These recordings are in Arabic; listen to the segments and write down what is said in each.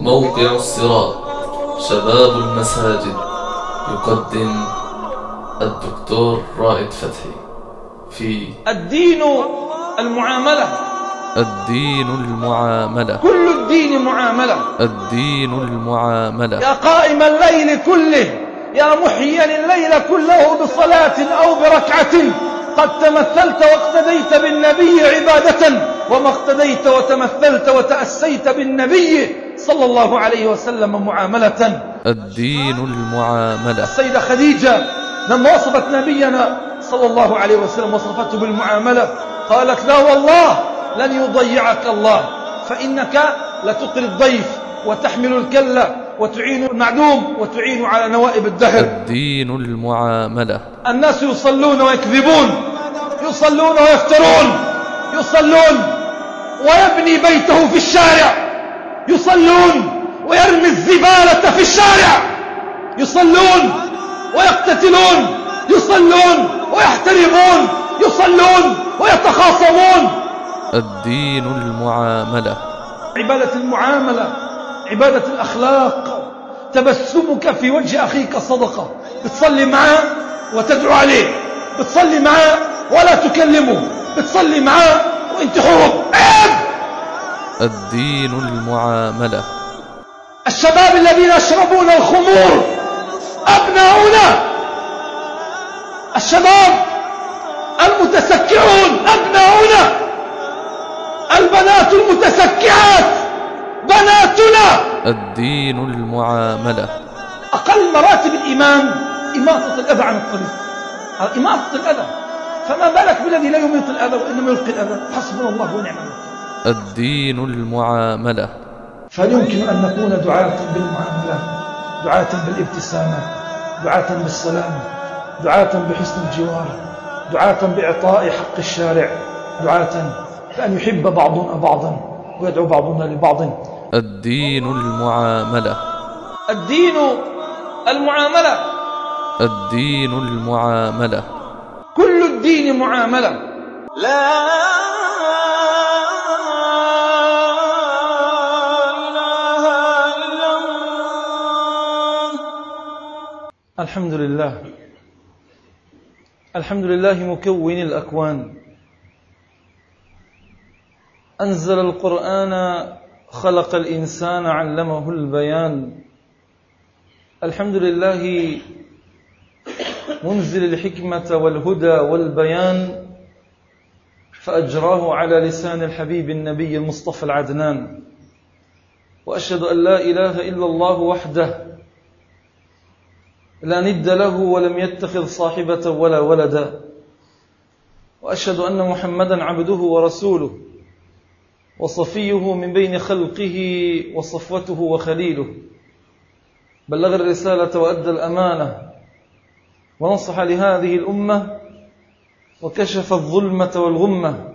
موقع الصراط. شباب المساجد. يقدم الدكتور رائد فتحي في الدين المعاملة. الدين المعاملة. كل الدين معاملة. الدين المعاملة. يا قائم الليل كله. يا محيي الليل كله بصلاة أو بركعة. قد تمثلت واقتديت بالنبي عبادة. وما اقتديت وتمثلت وتأسيت بالنبي صلى الله عليه وسلم معاملة الدين المعاملة. السيدة خديجة لما وصفت نبينا صلى الله عليه وسلم وصفته بالمعاملة. قالت لا والله لن يضيعك الله. فإنك لتقري الضيف وتحمل الكلة وتعين المعدوم وتعين على نوائب الدهر. الدين المعاملة. الناس يصلون ويكذبون يصلون ويفترون يصلون ويبني بيته في الشارع. يصلون ويرمي الزبالة في الشارع. يصلون ويقتتلون. يصلون ويحترمون. يصلون ويتخاصمون. الدين المعاملة. عبادة المعاملة. عبادة الأخلاق. تبسمك في وجه أخيك صدقة. بتصلي معاه وتدعو عليه. بتصلي معاه ولا تكلمه. بتصلي معاه وانت حرب عيب! الدين المعاملة. الشباب الذين يشربون الخمور أبناؤنا. الشباب المتسكعون أبناؤنا. البنات المتسكعات بناتنا. الدين المعاملة. أقل مراتب الإيمان إماطة الأذى عن الطريق. إماطة الأذى. فما بالك بالذي لا يميط الأذى وإنما يلقي الأذى؟ حسبنا الله ونعم الوكيل. الدين المعاملة. فهل يمكن أن نكون دعاة بالمعاملة دعاة بالابتسامة دعاة بالسلام دعاة بحسن الجوار دعاة بإعطاء حق الشارع؟ دعاة بأن يحب بعضنا بعضا ويدعو بعضنا لبعض. الدين المعاملة. الدين المعاملة. الدين المعاملة. كل الدين معاملة. لا الحمد لله الحمد لله مكون الأكوان أنزل القرآن خلق الإنسان علمه البيان الحمد لله منزل الحكمة والهدى والبيان فأجراه على لسان الحبيب النبي المصطفى العدنان وأشهد أن لا إله إلا الله وحده لا ند له ولم يتخذ صاحبة ولا ولدا. وأشهد أن محمدا عبده ورسوله وصفيه من بين خلقه وصفوته وخليله. بلغ الرسالة وأدى الأمانة ونصح لهذه الأمة وكشف الظلمة والغمة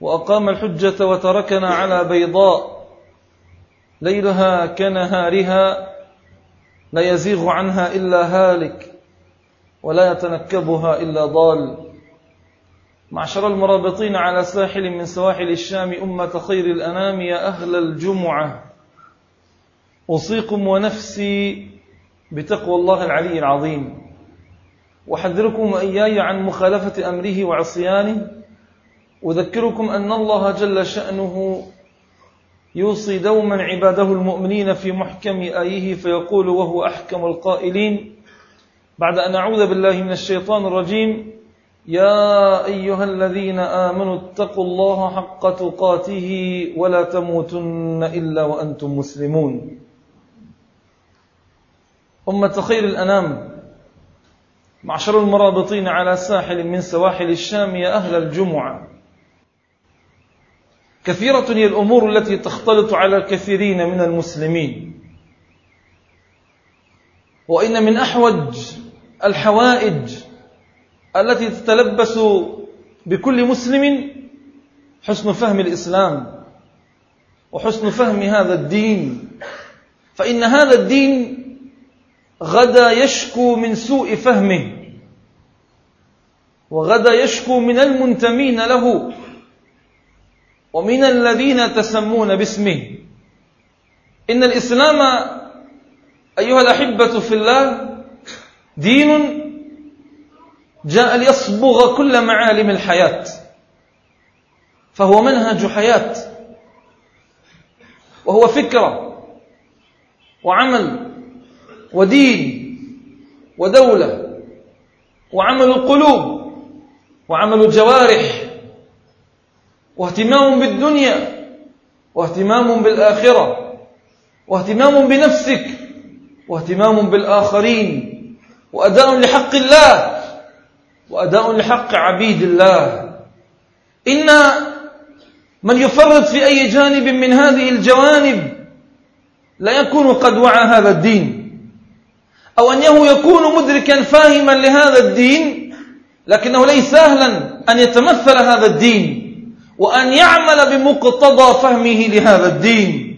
وأقام الحجة وتركنا على بيضاء. ليلها كنهارها لا يزيغ عنها إلا هالك ولا يتنكبها إلا ضال. معشر المرابطين على ساحل من سواحل الشام أمة خير الأنام يا أهل الجمعة. أوصيكم ونفسي بتقوى الله العلي العظيم. وحذركم وإياي عن مخالفة أمره وعصيانه. أذكركم أن الله جل شأنه يوصي دوما عباده المؤمنين في محكم آيه فيقول وهو أحكم القائلين. بعد أن أعوذ بالله من الشيطان الرجيم. يا أيها الذين آمنوا اتقوا الله حق تقاته ولا تموتن إلا وأنتم مسلمون. أمة خير الأنام. معشر المرابطين على ساحل من سواحل الشام يا أهل الجمعة. كثيرة هي الأمور التي تختلط على الكثيرين من المسلمين. وإن من أحوج الحوائج التي تتلبس بكل مسلم حسن فهم الإسلام وحسن فهم هذا الدين. فإن هذا الدين غدا يشكو من سوء فهمه وغدا يشكو من المنتمين له. ومن الذين تسمون باسمه. إن الإسلام أيها الأحبة في الله دين جاء ليصبغ كل معالم الحياة فهو منهج حياة وهو فكرة وعمل ودين ودولة وعمل القلوب وعمل الجوارح واهتمام بالدنيا واهتمام بالآخرة واهتمام بنفسك واهتمام بالآخرين وأداء لحق الله وأداء لحق عبيد الله. إن من يفرط في أي جانب من هذه الجوانب لا يكون قد وعى هذا الدين. أو أنه يكون مدركا فاهما لهذا الدين لكنه ليس سهلا أن يتمثل هذا الدين. وأن يعمل بمقتضى فهمه لهذا الدين.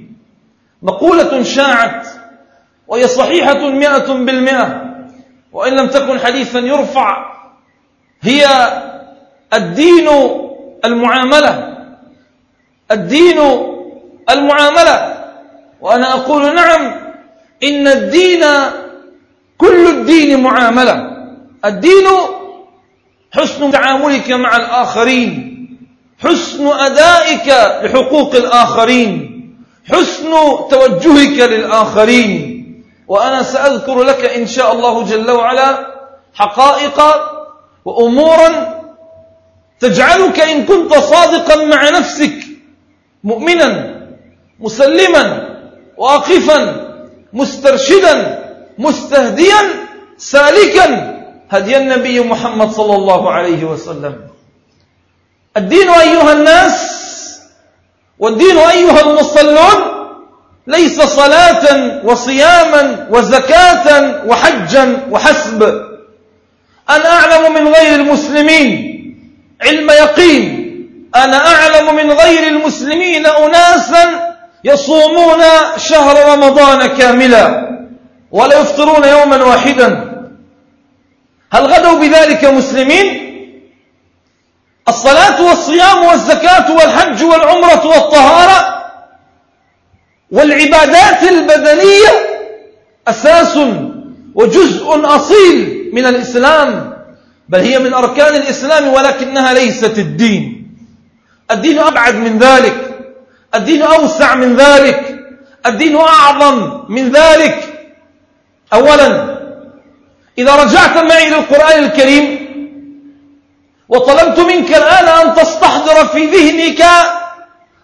مقولة شاعت وهي صحيحة مئة بالمئة وإن لم تكن حديثا يرفع هي الدين المعاملة. الدين المعاملة. وأنا أقول نعم إن الدين كل الدين معاملة. الدين حسن تعاملك مع الآخرين. حسن أدائك لحقوق الآخرين حسن توجهك للآخرين. وأنا سأذكر لك إن شاء الله جل وعلا حقائق وأمورا تجعلك إن كنت صادقا مع نفسك مؤمنا مسلما واقفا مسترشدا مستهديا سالكا. هدي النبي محمد صلى الله عليه وسلم. الدين أيها الناس والدين أيها المصلون ليس صلاة وصياما وزكاة وحجا وحسب. أنا أعلم من غير المسلمين علم يقين. أنا أعلم من غير المسلمين أناسا يصومون شهر رمضان كاملا ولا يفطرون يوما واحدا. هل غدوا بذلك مسلمين؟ الصلاة والصيام والزكاة والحج والعمرة والطهارة والعبادات البدنية أساس وجزء أصيل من الإسلام بل هي من أركان الإسلام ولكنها ليست الدين. الدين أبعد من ذلك الدين أوسع من ذلك الدين أعظم من ذلك. أولا إذا رجعت معي للقرآن الكريم وطلبت منك الآن أن تستحضر في ذهنك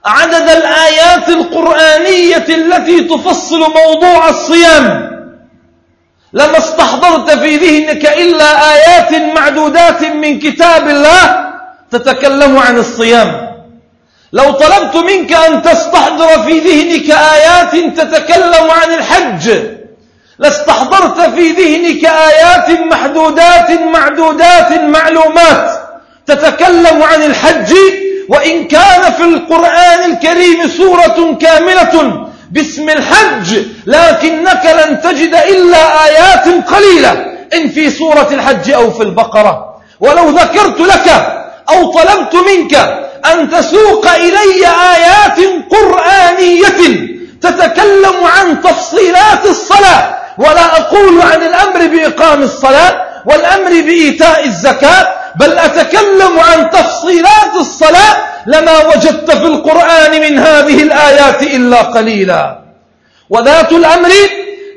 عدد الآيات القرآنية التي تفصل موضوع الصيام. لما استحضرت في ذهنك إلا آيات معدودات من كتاب الله تتكلم عن الصيام. لو طلبت منك أن تستحضر في ذهنك آيات تتكلم عن الحج لاستحضرت في ذهنك آيات محدودات معدودات معلومات. تتكلم عن الحج وإن كان في القرآن الكريم سورة كاملة باسم الحج لكنك لن تجد إلا آيات قليلة إن في سورة الحج أو في البقرة. ولو ذكرت لك أو طلبت منك أن تسوق إلي آيات قرآنية تتكلم عن تفصيلات الصلاة ولا أقول عن الأمر بإقام الصلاة والأمر بإيتاء الزكاة بل أتكلم عن تفصيلات الصلاة لما وجدت في القرآن من هذه الآيات إلا قليلا. وذات الأمر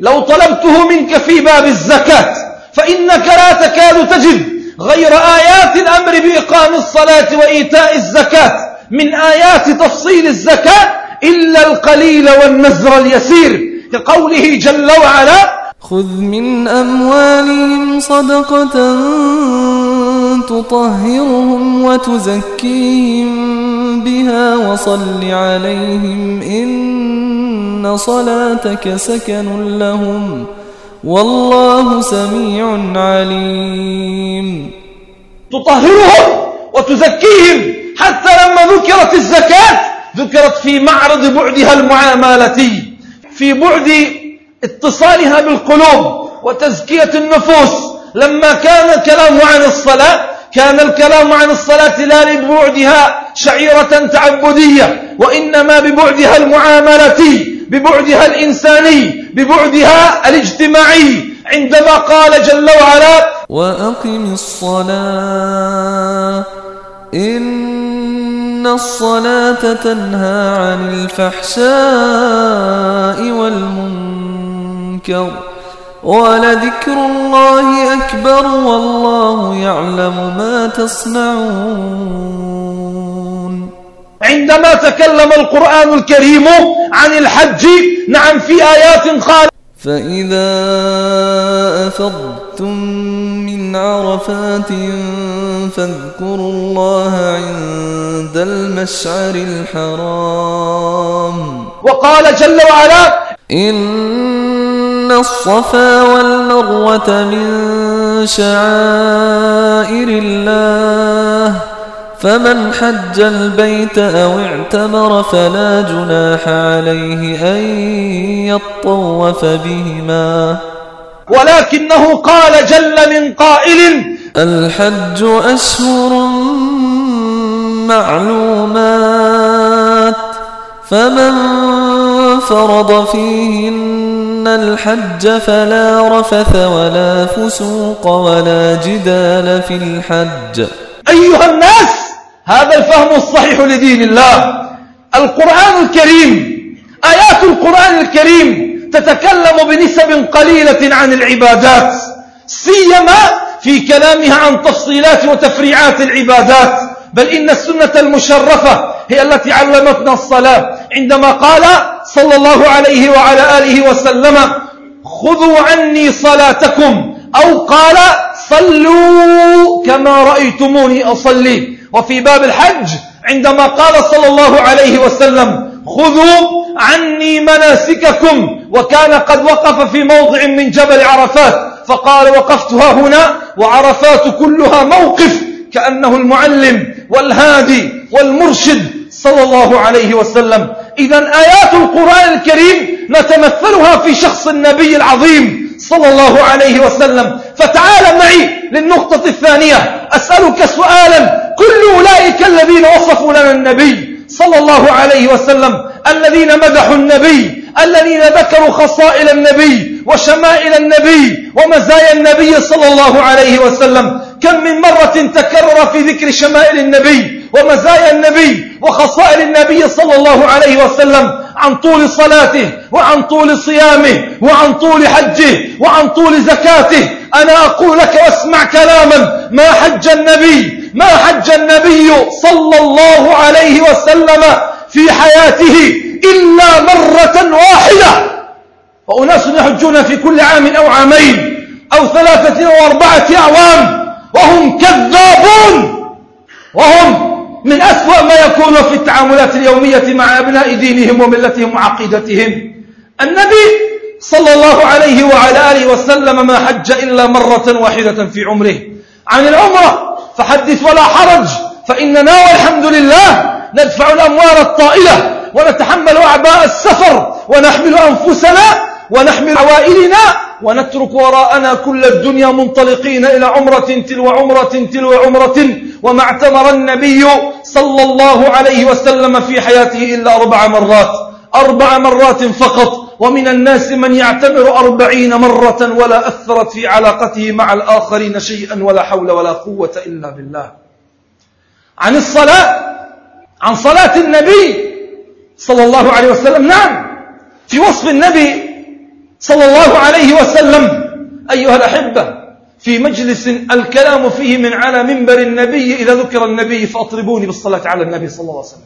لو طلبته منك في باب الزكاة فإنك لا تكاد تجد غير آيات الأمر بإقام الصلاة وإيتاء الزكاة من آيات تفصيل الزكاة إلا القليل والنزر اليسير كقوله جل وعلا خذ من أموالهم صدقة تطهرهم وتزكيهم بها وصل عليهم إن صلاتك سكن لهم والله سميع عليم. تطهرهم وتزكيهم حتى لما ذكرت الزكاة ذكرت في معرض بعدها المعاملتي في بعد اتصالها بالقلوب وتزكية النفوس. لما كان الكلام عن الصلاة كان الكلام عن الصلاة لا لبعدها شعيرة تعبدية وإنما ببعدها المعاملة ببعدها الإنساني ببعدها الاجتماعي. عندما قال جل وعلا وأقم الصلاة إن الصلاة تنهى عن الفحشاء والمنكر. ولذكر الله أكبر والله يعلم ما تصنعون. عندما تكلم القرآن الكريم عن الحج نعم في آيات قال فإذا أفضتم من عرفات فاذكروا الله عند المشعر الحرام. وقال جل وعلا إن الصفا والمروة من شعائر الله فمن حج البيت أو اعتمر فلا جناح عليه أن يطوف بهما ولكنه قال جل من قائل الحج أشهر معلومات فمن فرض فيهن الحج فلا رفث ولا فسوق ولا جدال في الحج. أيها الناس هذا الفهم الصحيح لدين الله. القرآن الكريم آيات القرآن الكريم تتكلم بنسب قليلة عن العبادات سيما في كلامها عن تفصيلات وتفريعات العبادات. بل إن السنة المشرفة هي التي علمتنا الصلاة. عندما قال صلى الله عليه وعلى آله وسلم خذوا عني صلاتكم. أو قال صلوا كما رأيتموني أصلي. وفي باب الحج عندما قال صلى الله عليه وسلم خذوا عني مناسككم. وكان قد وقف في موضع من جبل عرفات فقال وقفتها هنا وعرفات كلها موقف كأنه المعلم والهادي والمرشد صلى الله عليه وسلم. إذا آيات القرآن الكريم نتمثلها في شخص النبي العظيم صلى الله عليه وسلم. فتعال معي للنقطة الثانية. أسألك سؤالا. كل أولئك الذين وصفوا لنا النبي صلى الله عليه وسلم الذين مدحوا النبي الذين ذكروا خصائل النبي وشمائل النبي ومزايا النبي صلى الله عليه وسلم. كم من مرة تكرر في ذكر شمائل النبي؟ ومزايا النبي وخصائل النبي صلى الله عليه وسلم عن طول صلاته وعن طول صيامه وعن طول حجه وعن طول زكاته. أنا أقول لك واسمع كلاما. ما حج النبي ما حج النبي صلى الله عليه وسلم في حياته إلا مرة واحدة. وأناس يحجون في كل عام أو عامين أو ثلاثة أو أربعة أعوام. وهم كذابون. وهم من أسوأ ما يكون في التعاملات اليومية مع أبناء دينهم وملتهم وعقيدتهم. النبي صلى الله عليه وعلى آله وسلم ما حج إلا مرة واحدة في عمره. عن العمرة فحدث ولا حرج فإننا والحمد لله ندفع الأموال الطائلة ونتحمل أعباء السفر ونحمل أنفسنا ونحمل عوائلنا ونترك وراءنا كل الدنيا منطلقين إلى عمرة تلو عمرة تلو عمرة وما اعتمر النبي صلى الله عليه وسلم في حياته إلا أربع مرات أربع مرات فقط ومن الناس من يعتمر أربعين مرة ولا أثرت في علاقته مع الآخرين شيئا ولا حول ولا قوة إلا بالله. عن الصلاة عن صلاة النبي صلى الله عليه وسلم نعم في وصف النبي صلى الله عليه وسلم. أيها الأحبة في مجلس الكلام فيه من على منبر النبي إذا ذكر النبي فأطربوني بالصلاة على النبي صلى الله عليه وسلم.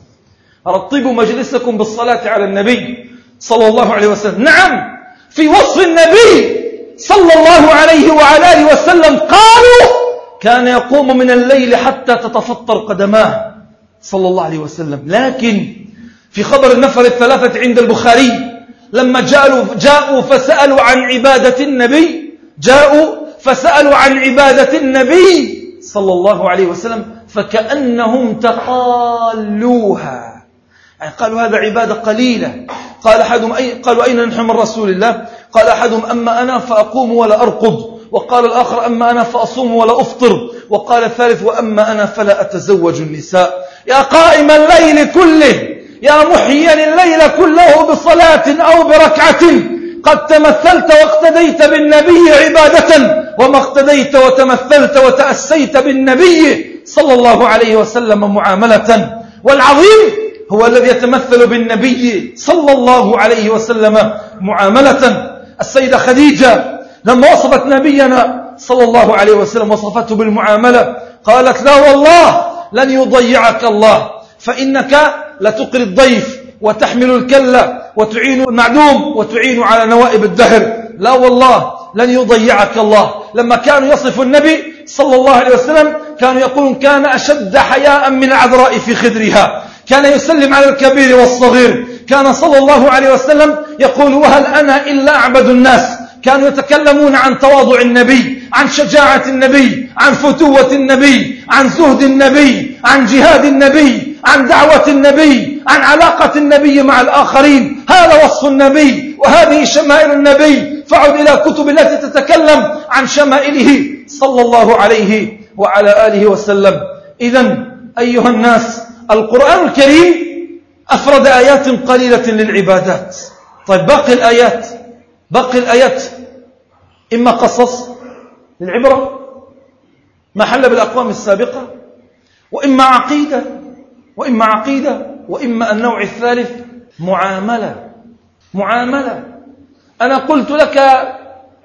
رطبوا مجلسكم بالصلاة على النبي صلى الله عليه وسلم. نعم في وصف النبي صلى الله عليه وعلى آله وسلم قالوا كان يقوم من الليل حتى تتفطر قدماه صلى الله عليه وسلم. لكن في خبر النفر الثلاثة عند البخاري لما جاءوا, جاءوا فسألوا عن عبادة النبي جاءوا فسألوا عن عبادة النبي صلى الله عليه وسلم فكأنهم تقالوها. يعني قالوا هذا عبادة قليلة. قال أحدهم أي قالوا أين نحن من رسول الله؟ قال أحدهم أما أنا فأقوم ولا أرقد. وقال الآخر أما أنا فأصوم ولا أفطر. وقال الثالث وأما أنا فلا أتزوج النساء. يا قائم الليل كله. يا محيا الليل كله بصلاة أو بركعة. قد تمثلت واقتديت بالنبي عبادة وما اقتديت وتمثلت وتأسيت بالنبي صلى الله عليه وسلم معاملة. والعظيم هو الذي يتمثل بالنبي صلى الله عليه وسلم معاملة. السيدة خديجة لما وصفت نبينا صلى الله عليه وسلم وصفته بالمعاملة قالت لا والله لن يضيعك الله فإنك لتقري الضيف وتحمل الكلة وتعين المعدوم وتعين على نوائب الدهر. لا والله لن يضيعك الله. لما كانوا يصف النبي صلى الله عليه وسلم كانوا يقولون كان أشد حياء من العذراء في خدرها. كان يسلم على الكبير والصغير. كان صلى الله عليه وسلم يقول وهل أنا إلا أعبد الناس؟ كانوا يتكلمون عن تواضع النبي عن شجاعة النبي عن فتوة النبي عن زهد النبي عن جهاد النبي. عن دعوة النبي عن علاقة النبي مع الآخرين. هذا وصف النبي وهذه شمائل النبي. فعد إلى كتب التي تتكلم عن شمائله صلى الله عليه وعلى آله وسلم. إذا أيها الناس القرآن الكريم أفرد آيات قليلة للعبادات. طيب باقي الآيات باقي الآيات. إما قصص للعبرة ما حل بالأقوام السابقة وإما عقيدة. وإما عقيدة وإما النوع الثالث معاملة. معاملة. أنا قلت لك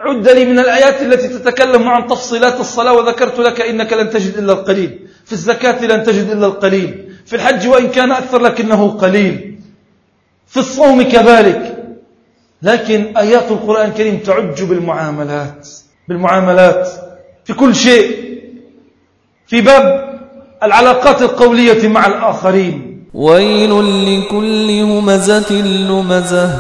عد لي من الآيات التي تتكلم عن تفصيلات الصلاة وذكرت لك إنك لن تجد إلا القليل. في الزكاة لن تجد إلا القليل. في الحج وإن كان أكثر لكنه قليل. في الصوم كذلك. لكن آيات القرآن الكريم تعج بالمعاملات. بالمعاملات. في كل شيء. في باب العلاقات القولية مع الآخرين. ويل لكل همزة لمزة.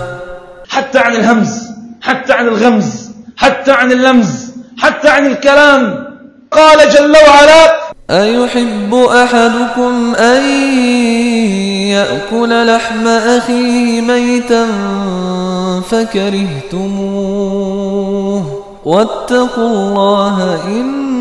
حتى عن الهمز حتى عن الغمز حتى عن اللمز حتى عن الكلام. قال جل وعلا أيحب أحدكم أن يأكل لحم أخيه ميتا فكرهتموه. واتقوا الله إن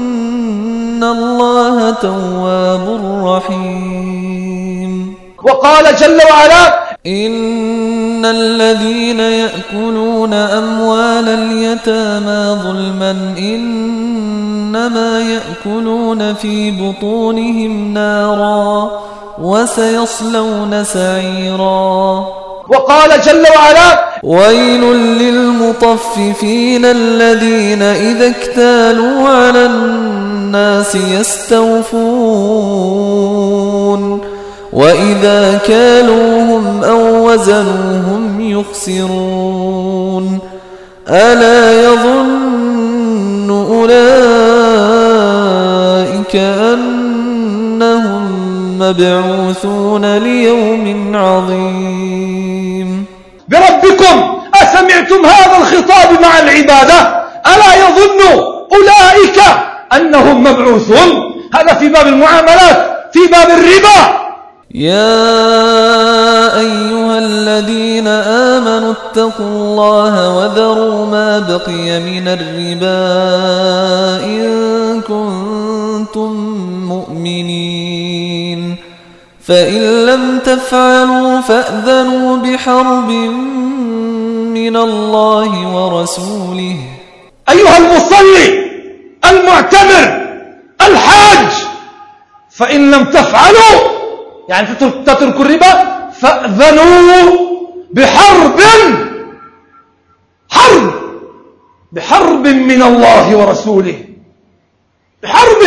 الله تواب رحيم وقال جل وعلا إن الذين يأكلون أموال اليتامى ظلما إنما يأكلون في بطونهم نارا وسيصلون سعيرا وقال جل وعلا ويل للمطففين الذين إذا اكتالوا على الناس يستوفون وإذا كالوهم أو وزنوهم يخسرون ألا يظن أولئك أنهم مبعوثون ليوم عظيم. بربكم أسمعتم هذا الخطاب مع العبادة؟ ألا يظن أولئك أنهم مبعوثون. هذا في باب المعاملات في باب الربا. يا أيها الذين آمنوا اتقوا الله وذروا ما بقي من الربا إن كنتم مؤمنين. فإن لم تفعلوا فأذنوا بحرب من الله ورسوله. أيها المصلي المعتمر الحاج. فإن لم تفعلوا يعني تتركوا الربا فأذنوا بحرب حرب بحرب من الله ورسوله. بحرب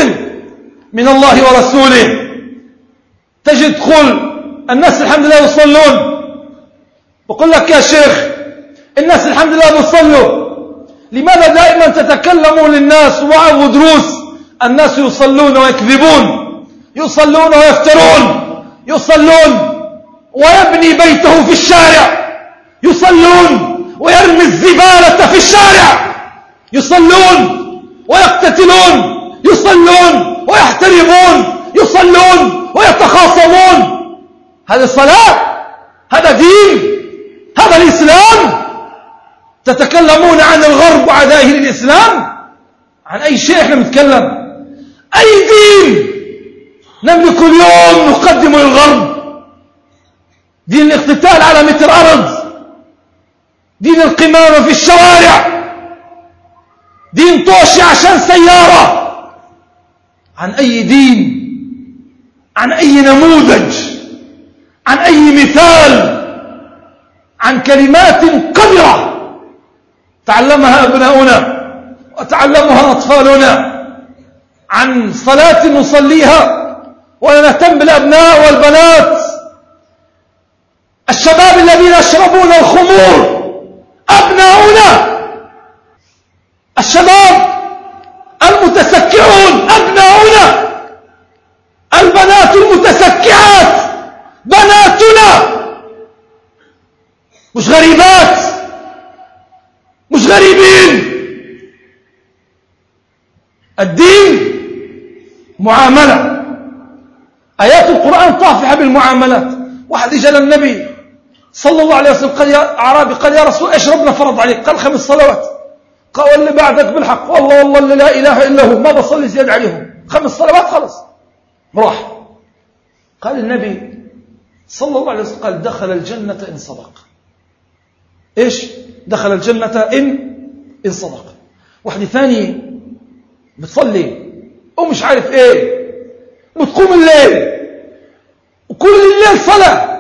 من الله ورسوله. تجد قل الناس الحمد لله يصلون. بقول لك يا شيخ الناس الحمد لله بيصلوا لماذا دائما تتكلموا للناس وعظ ودروس الناس يصلون ويكذبون يصلون ويفترون يصلون ويبني بيته في الشارع يصلون ويرمي الزبالة في الشارع يصلون ويقتتلون يصلون ويحترمون يصلون ويتخاصمون. هذه الصلاة؟ هذا دين؟ هذا الإسلام؟ تتكلمون عن الغرب وعدائه للإسلام عن أي شيء إحنا نتكلم أي دين نملك اليوم نقدم للغرب دين الاقتتال على متر أرض؟ دين القمامة في الشوارع؟ دين طوشي عشان سيارة؟ عن أي دين؟ عن أي نموذج؟ عن أي مثال؟ عن كلمات قدرة تعلمها أبناؤنا وتعلمها أطفالنا. عن صلاة نصليها ولا نهتم بالأبناء والبنات. الشباب الذين يشربون الخمور أبناؤنا. الشباب المتسكعون أبناؤنا. البنات المتسكعات بناتنا. مش غريبات مش غريبين الدين معاملة. آيات القرآن طافحة بالمعاملات. واحد إجا للنبي صلى الله عليه وسلم قال يا أعرابي قال يا رسول إيش ربنا فرض عليك. قال خمس صلوات. قال اللي بعدك بالحق. والله والله اللي لا إله إلا هو. ما بصلي زيادة عليهم. خمس صلوات خلص راح. قال النبي صلى الله عليه وسلم قال دخل الجنة إن صدق. إيش؟ دخل الجنة إن إن صدق. واحدة ثانية بتصلي ومش عارف إيه. بتقوم الليل. وكل الليل صلاة.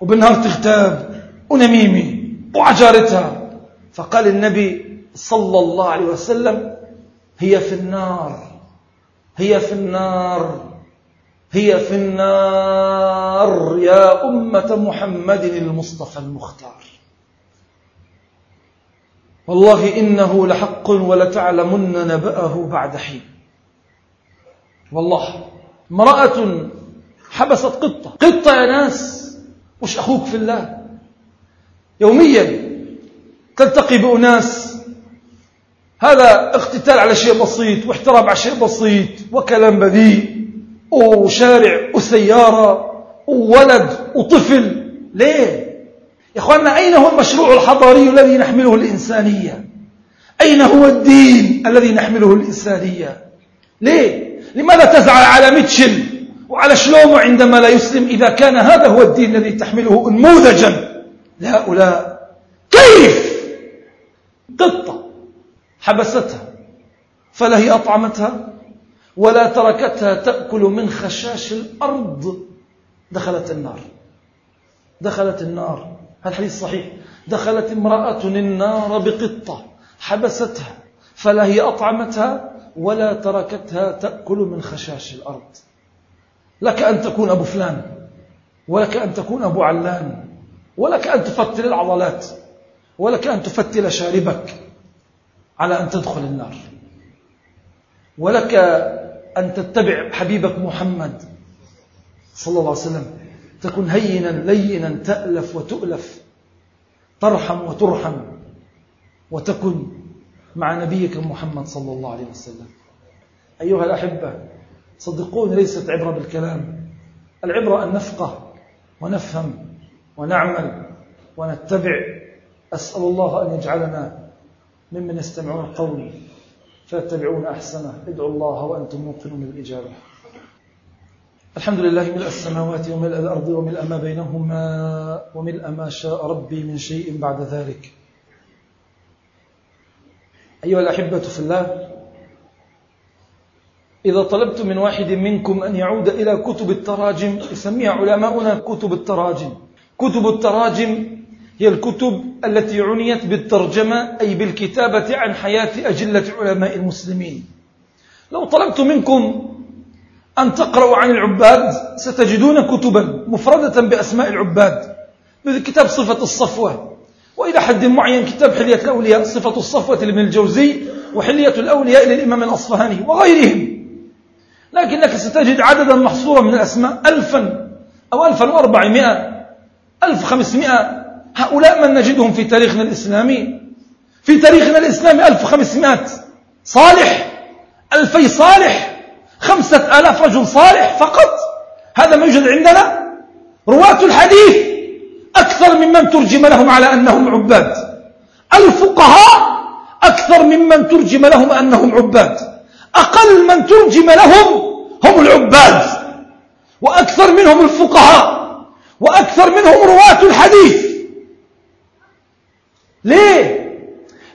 وبالنهار تغتاب ونميمة وعجارتها. فقال النبي صلى الله عليه وسلم هي في النار. هي في النار. هي في النار يا أمة محمد المصطفى المختار. والله إنه لحق ولتعلمن نبأه بعد حين. والله امرأة حبست قطة. قطة يا ناس مش أخوك في الله؟ يوميا تلتقي بأناس. هذا اقتتال على شيء بسيط واحترام على شيء بسيط وكلام بذيء وشارع وسيارة وولد وطفل. ليه؟ يا اخواننا أين هو المشروع الحضاري الذي نحمله الإنسانية؟ أين هو الدين الذي نحمله الإنسانية؟ ليه؟ لماذا تزعل على ميتشل؟ وعلى شلومو عندما لا يسلم إذا كان هذا هو الدين الذي تحمله انموذجا؟ لهؤلاء كيف؟ قطة حبستها فلا هي أطعمتها ولا تركتها تأكل من خشاش الأرض. دخلت النار. دخلت النار. الحديث صحيح. دخلت امرأة النار بقطة حبستها فلا هي أطعمتها ولا تركتها تأكل من خشاش الأرض. لك أن تكون أبو فلان ولك أن تكون أبو علان ولك أن تفتل العضلات ولك أن تفتل شاربك على أن تدخل النار. ولك أن تتبع حبيبك محمد صلى الله عليه وسلم. تكون هينا لينا تألف وتؤلف ترحم وترحم وتكن مع نبيك محمد صلى الله عليه وسلم. أيها الأحبة صدقوني ليست عبرة بالكلام. العبرة أن نفقه ونفهم ونعمل ونتبع. أسأل الله أن يجعلنا ممن يستمعون القول فيتبعون أحسنه. ادعوا الله وأنتم موقنون بالإجابة. الحمد لله ملء السماوات وملء الأرض وملء ما بينهما وملء ما شاء ربي من شيء بعد ذلك. أيها الأحبة في الله إذا طلبت من واحد منكم أن يعود إلى كتب التراجم يسميها علماؤنا كتب التراجم. كتب التراجم هي الكتب التي عنيت بالترجمة أي بالكتابة عن حياة أجلة علماء المسلمين. لو طلبت منكم أن تقرأوا عن العباد ستجدون كتبا مفردة بأسماء العباد. مثل كتاب صفة الصفوة. وإلى حد معين كتاب حلية الأولياء صفة الصفوة لابن الجوزي وحلية الأولياء للإمام الأصفهاني وغيرهم. لكنك ستجد عددا محصورا من الأسماء ألفا أو ألفا وأربعمائة ألف خمسمائة. هؤلاء من نجدهم في تاريخنا الإسلامي؟ في تاريخنا الإسلامي ألف خمسمائة. صالح ألفي صالح. خمسة آلاف رجل صالح فقط. هذا ما يوجد عندنا؟ رواة الحديث أكثر ممن ترجم لهم على أنهم عباد. الفقهاء أكثر ممن ترجم لهم أنهم عباد. أقل من ترجم لهم هم العباد. وأكثر منهم الفقهاء. وأكثر منهم رواة الحديث. ليه؟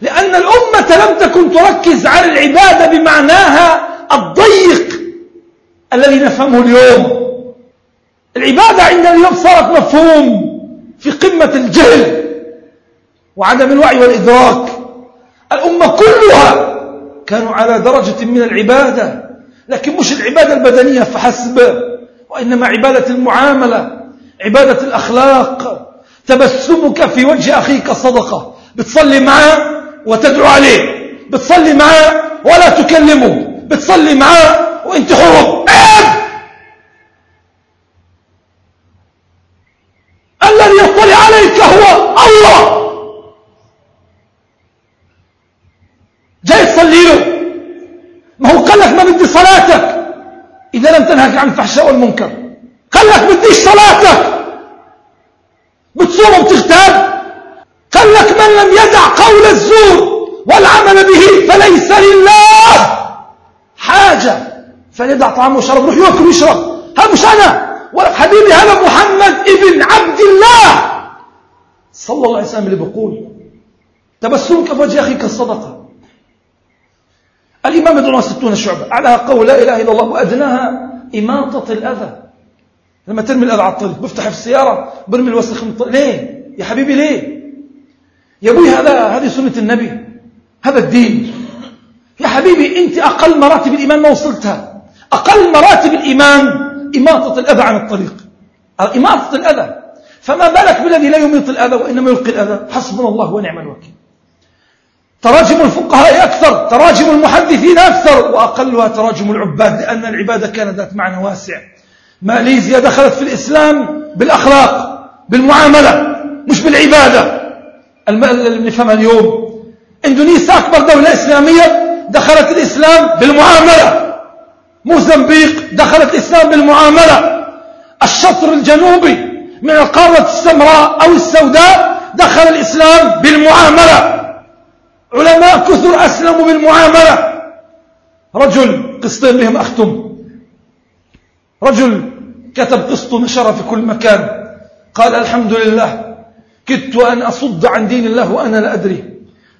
لأن الأمة لم تكن تركز على العبادة بمعناها الضيق. الذي نفهمه اليوم. العبادة عندنا اليوم صارت مفهوم في قمة الجهل وعدم الوعي والإدراك. الأمة كلها كانوا على درجة من العبادة لكن مش العبادة البدنية فحسب وإنما عبادة المعاملة عبادة الأخلاق. تبسمك في وجه أخيك صدقة. بتصلي معه وتدعو عليه. بتصلي معه ولا تكلمه. بتصلي معه وانت حرم عيب الذي يطلع عليك هو الله جاي تصلي له ما هو قال لك ما بدي صلاتك تنهك عن الفحشاء والمنكر. قال لك بديش صلاتك بتصوم وبتغتاب. قال لك من لم يدع قول الزور والعمل به فليس لله حاجة. فليدع طعامه وشرب روح ياكل ويشرب. هذا مش أنا؟ حبيبي هذا محمد ابن عبد الله. صلى الله عليه وسلم اللي بيقول تبسمك في وجه أخيك الصدقة. الإمام يدعو ستون شعبة أعلاها قول لا إله إلا الله وأدناها إماطة الأذى. لما ترمي الأذى على الطريق بفتح في السيارة برمي الوسخ من الطريق ليه؟ يا حبيبي ليه؟ يا أبوي هذا هذه سنة النبي. هذا الدين. يا حبيبي أنت أقل مراتب الإيمان ما وصلتها. أقل مراتب الإيمان إماطة الأذى عن الطريق. إماطة الأذى. فما بالك بالذي لا يميط الأذى وإنما يلقي الأذى؟ حسبنا الله ونعم الوكيل. تراجم الفقهاء أكثر تراجم المحدثين أكثر وأقلها تراجم العباد لأن العبادة كانت ذات معنى واسع. ماليزيا دخلت في الإسلام بالأخلاق بالمعاملة مش بالعبادة. اللي نفهمها اليوم. إندونيسيا أكبر دولة إسلامية دخلت الإسلام بالمعاملة. موزمبيق دخلت الإسلام بالمعاملة. الشطر الجنوبي من القارة السمراء أو السوداء دخل الإسلام بالمعاملة. علماء كثر أسلموا بالمعاملة رجل قسطين بهم أختم. رجل كتب قسط نشر في كل مكان. قال الحمد لله كدت أن أصد عن دين الله وأنا لا أدري.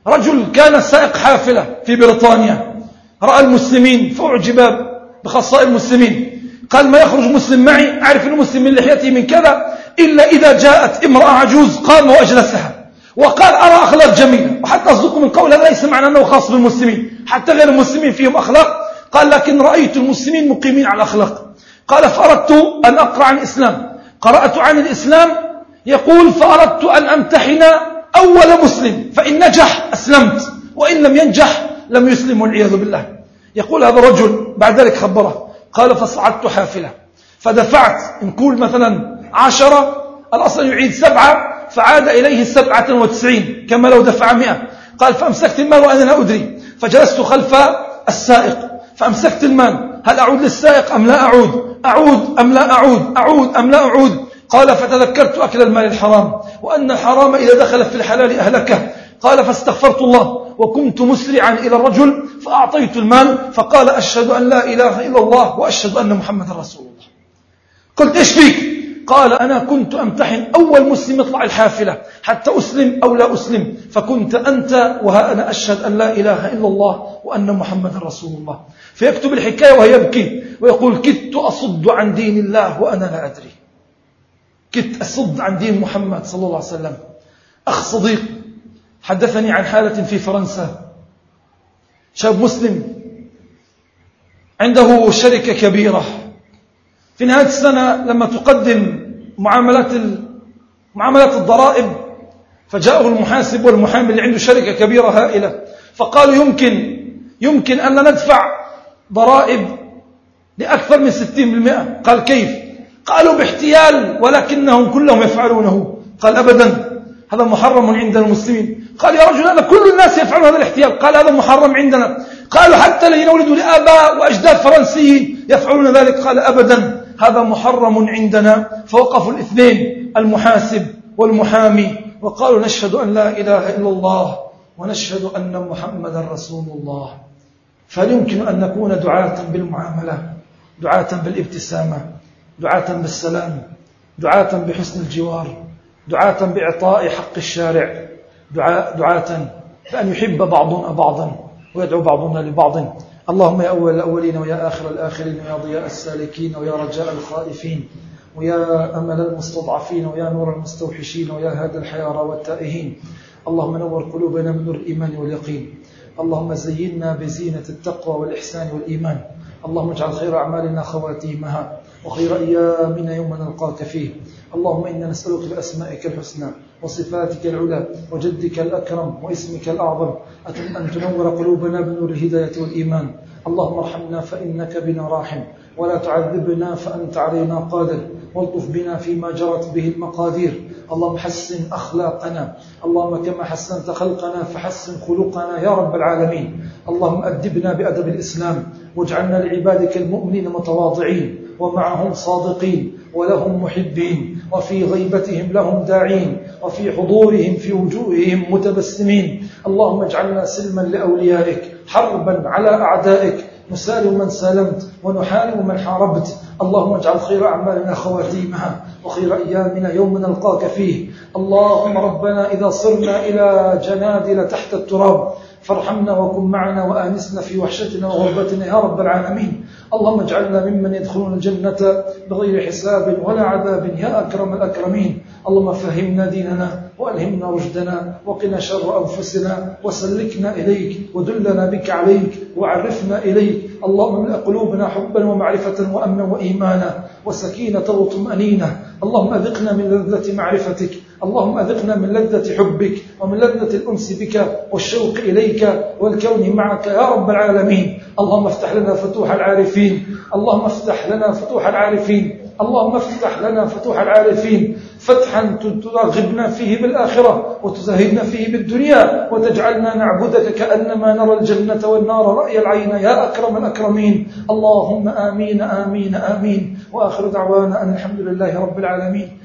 رجل كان سائق حافلة في بريطانيا. رأى المسلمين فأعجب بخصائص المسلمين. قال ما يخرج مسلم معي؟ أعرف أنه مسلم من لحيته من كذا. إلا إذا جاءت امرأة عجوز قام وأجلسها. وقال أرى أخلاق جميلة. وحتى أصدقكم القول هذا ليس معنى أنه خاص بالمسلمين. حتى غير المسلمين فيهم أخلاق. قال لكن رأيت المسلمين مقيمين على الأخلاق قال فأردت أن أقرأ عن الإسلام. قرأت عن الإسلام يقول فأردت أن أمتحن أول مسلم. فإن نجح أسلمت. وإن لم ينجح لم يسلم والعياذ بالله. يقول هذا الرجل بعد ذلك خبره. قال فصعدت حافلة. فدفعت نقول مثلا عشرة الأصل يعيد سبعة فعاد إليه سبعة وتسعين كما لو دفع مئة. قال فأمسكت المال وأنا لا أدري. فجلست خلف السائق. فأمسكت المال هل أعود للسائق أم لا أعود؟ أعود أم لا أعود؟ أعود أم لا أعود؟ قال فتذكرت أكل المال الحرام وأن الحرام إذا دخل في الحلال أهلكه. قال فاستغفرت الله وكنت مسرعا إلى الرجل فأعطيت المال فقال أشهد أن لا إله إلا الله وأشهد أن محمد رسول الله. قلت إيش فيك؟ قال أنا كنت أمتحن أول مسلم يطلع الحافلة حتى أسلم أو لا أسلم فكنت أنت وها أنا أشهد أن لا إله إلا الله وأن محمد رسول الله. فيكتب الحكاية وهي يبكي ويقول كدت أصد عن دين الله وأنا لا أدري. كدت أصد عن دين محمد صلى الله عليه وسلم. أخ صديق حدثني عن حالة في فرنسا. شاب مسلم عنده شركة كبيرة. في نهاية السنة لما تقدم معاملات معاملات الضرائب فجاءه المحاسب والمحامي اللي عنده شركة كبيرة هائلة فقالوا يمكن يمكن أن ندفع ضرائب لأكثر من 60% قال كيف؟ قالوا باحتيال ولكنهم كلهم يفعلونه. قال أبدا هذا محرم عند المسلمين. قال يا رجل أنا كل الناس يفعلون هذا الاحتيال. قال هذا محرم عندنا. قالوا حتى الذين ولدوا لآباء وأجداد فرنسيين يفعلون ذلك. قال أبدا هذا محرم عندنا. فوقفوا الاثنين المحاسب والمحامي. وقالوا نشهد أن لا إله إلا الله ونشهد أن محمدا رسول الله. فهل يمكن أن نكون دعاة بالمعاملة دعاة بالابتسامة دعاة بالسلام دعاة بحسن الجوار دعاة بإعطاء حق الشارع دعاة بأن يحب بعضنا بعضا ويدعو بعضنا لبعض. اللهم يا أول الأولين ويا آخر الآخرين ويا ضياء السالكين ويا رجاء الخائفين ويا أمل المستضعفين ويا نور المستوحشين ويا هادي الحيارى والتائهين. اللهم نور قلوبنا من نور الإيمان واليقين. اللهم زينا بزينة التقوى والإحسان والإيمان. اللهم اجعل خير أعمالنا خواتيمها. وخير أيامنا يوم نلقاك فيه. اللهم إنا نسألك بأسمائك الحسنى وصفاتك العلى وجدك الأكرم واسمك الأعظم أن تنور قلوبنا بنور الهداية والإيمان. اللهم ارحمنا فإنك بنا راحم ولا تعذبنا فأنت علينا قادر والطف بنا فيما جرت به المقادير. اللهم حسن أخلاقنا. اللهم كما حسنت خلقنا فحسن خلقنا يا رب العالمين. اللهم أدبنا بأدب الإسلام. واجعلنا لعبادك المؤمنين متواضعين ومعهم صادقين ولهم محبين. وفي غيبتهم لهم داعين. وفي حضورهم في وجوههم متبسمين. اللهم اجعلنا سلما لأوليائك حربا على أعدائك. نسالم من سالمت ونحارب من حاربت. اللهم اجعل خير أعمالنا خواتيمها وخير أيامنا يوم نلقاك فيه. اللهم ربنا إذا صرنا إلى جنادل تحت التراب فارحمنا وكن معنا وآنسنا في وحشتنا وغربتنا. يا رب العالمين اللهم اجعلنا ممن يدخلون الجنة بغير حساب ولا عذاب. يا أكرم الأكرمين اللهم فهمنا ديننا وألهمنا رشدنا وقنا شر أنفسنا وسلكنا إليك ودلنا بك عليك وعرفنا إليك. اللهم من قلوبنا حبا ومعرفة وأمنا وإيمانا وسكينة وطمأنينة. اللهم أذقنا من لذة معرفتك اللهم أذقنا من لذة حبك ومن لذة الأنس بك والشوق إليك والكون معك يا رب العالمين. اللهم افتح لنا فتوح العارفين. اللهم افتح لنا فتوح العارفين. اللهم افتح لنا فتوح العارفين. فتحا ترغبنا فيه بالآخرة وتزهدنا فيه بالدنيا وتجعلنا نعبدك كأنما نرى الجنة والنار رأي العين يا أكرم الأكرمين. اللهم آمين آمين آمين. وآخر دعوانا أن الحمد لله رب العالمين.